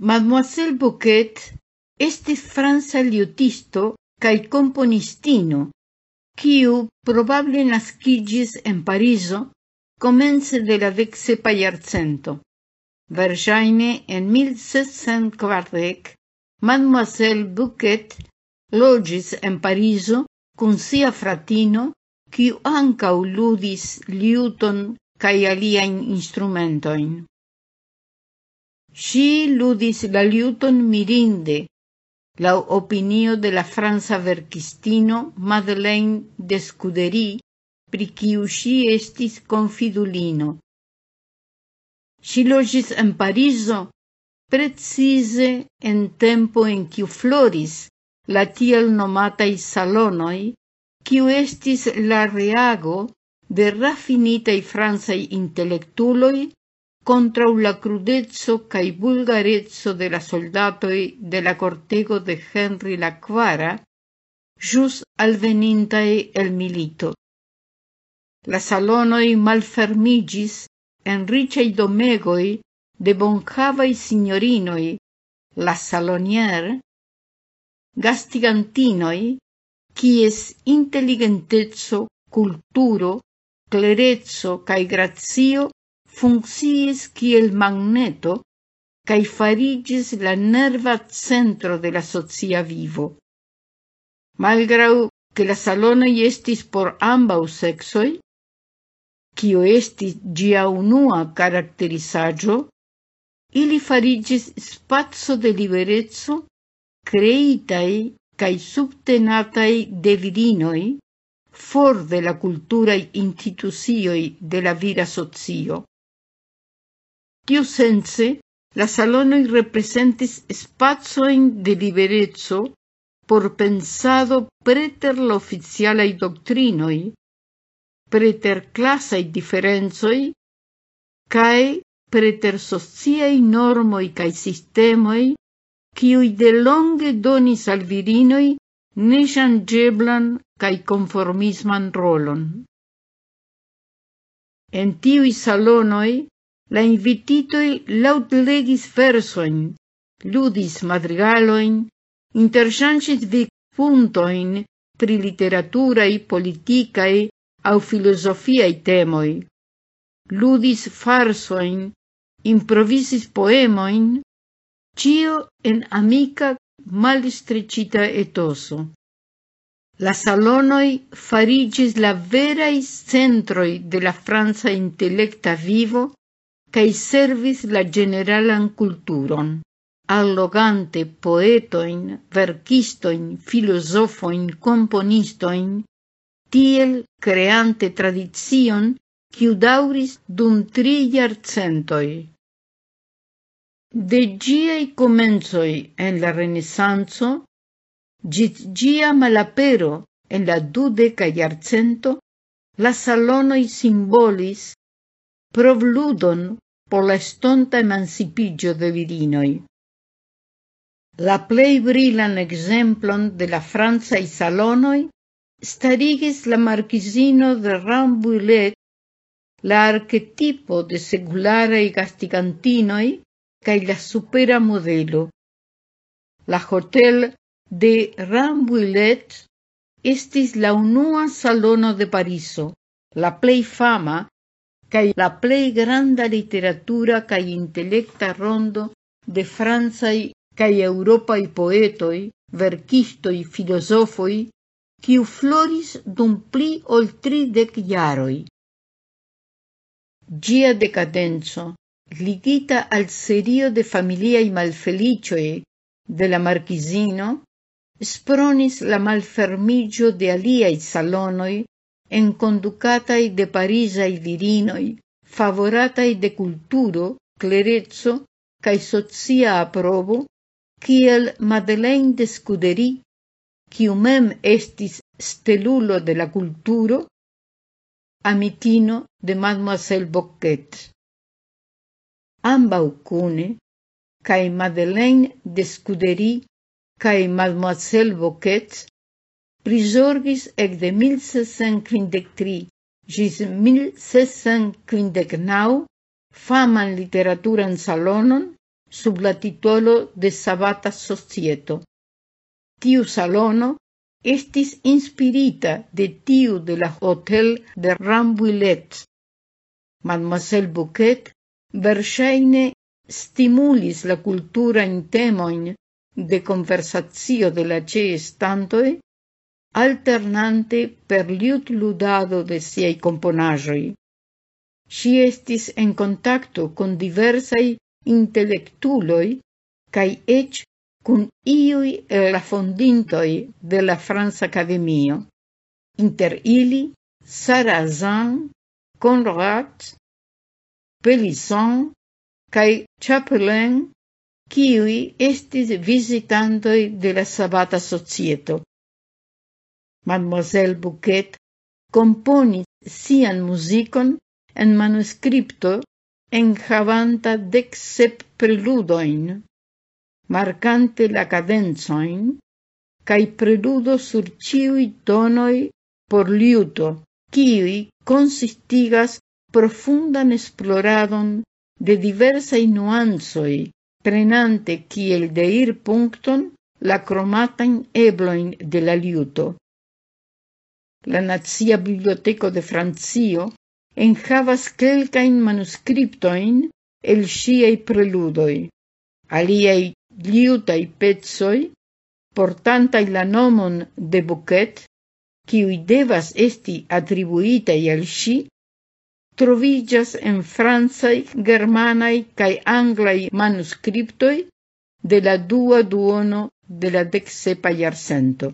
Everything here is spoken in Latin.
Mademoiselle Bouquet estis franca liutisto cae componistino, quiu probable nascigis en Pariso comence de la deksepa iarcento. Verjaine en 1740 Mademoiselle Bouquet logis en Pariso cun sia fratino, quiu ancau ludis liuton cae aliaen instrumentoin. Ŝi ludis la mirinde, la opinio de la franca verkistino Madeleine de Scuderi, pri estis konfidulino. Ŝi loĝis en Parizo, precize en tempo en kiu floris la tiel nomataj salonoi, kiu estis la reago de rafinitaj francaj intelektuloj contra la crudezzo cae vulgarezzo de la soldatoi de la cortego de Henry la Quara, jus alvenintae el milito. La salonoi malfermigis en ricei domegoi de bonjavai signorinoi, la salonier, gastigantinoi, quies intelligentezzo, culturo, clerezzo cae grazio funkciis kiel magneto cae farigis la nerva centro de la socia vivo. Malgrau che la salonoi estis por ambau sexoi, cio estis gia unua caracterizaggio, ili farigis spazio de liberezzo creitai cae subtenatai de virinoi for de la cultura institucioi de la vira socio. Tiu sense la salonoi representis spacojn de liberezzo por pensado preter la doctrinoi, preter classai differenzoi, cae preter sociai normoi cae sistemoi, sistemoj de longe donis al virinoi ne changeblan cae conformisman rolon. En tiui salonoi, La invititoi lautlegis versoin, ludis madrigaloin, interchanges vic puntoin pri literaturae, politicae au filosofiae temoi, ludis farsoin, improvisis poemoin, cio en amica malstreĉita etoso. La salonoi farigis la verais centroi de la Franza intellecta vivo, cae servis la generalan culturon, allogante poetoin, verkistoin, filosofoin, componistoin, tiel creante tradizion quiu dauris dum tri iarcentoi. De giai comenzoi en la Renesanzo, git gia malapero en la dudeca iarcento, la salonoi simbolis provludon por la estonta emancipigio de virinoi. La plei brilan exemplon de la Franza i salonoi starigis la marquisino de Rambouillet, la archetipo de segulare i gastigantinoi cae la supera modelo. La hotel de Rambouillet estis la unua salono de Pariso, la plei fama la plej granda literatura kaj intelekta rondo de francaj kaj eŭropaj poetoj, verkistoj, filozofoj, kiu floris dum pli ol tridek jaroj. Gia decadenzo, ligita al serio de familiaj malfeliĉoj eh, de la markizino, spronis la malfermiĝo de aliaj salonoj enconducatai de Parisai virinoi, favoratai de culturo, clerezzo, cae socia aprobo, kiel Madeleine de Scuderi, kiu mem estis stelulo de la culturo, amitino de Mademoiselle Boquet. Ambau cune, cae Madeleine de Scuderi, cae Mademoiselle Boquet prisorgis ec de 1653 gis 1659 faman literaturan salonon sub la titolo de Sabata Societo. Tiu salono estis inspirita de tiu de la hotel de Rambouillet. Mademoiselle Bouquet versaine stimulis la cultura in temoin de conversazio de la ce estantoe, alternante per liutludado de siei componajoi. Si estis en kontakto kun diversai intelektuloj cae ec kun iui el la fondintoi de la Franca Akademio, inter ili Sarrazin, Conrad, Pelisson cae Chapelain, kiuj estis visitantoi de la Sabata Societo. Mademoiselle Bouquet komponis sian muzikon en manuskripto enhavanta deksep preludoin, markante la kadencojn kaj preludo sur ĉiuj tonoj por liuto, kiuj consistigas profundan esploradon de diversaj nuancoj, prenante kiel deirpunkton la kromatajn eblojn de la liuto. la Nazia Biblioteco de Francio enhavas quelcain manuscriptoin el sciei preludoi. Aliei liutai pezoi, portantai la nomon de Bouquet, kiuj devas esti atribuitaj al sci, trovigas en francaj, Germanai cae Anglai manuscriptoi de la dua duono de la deksepa jarcento.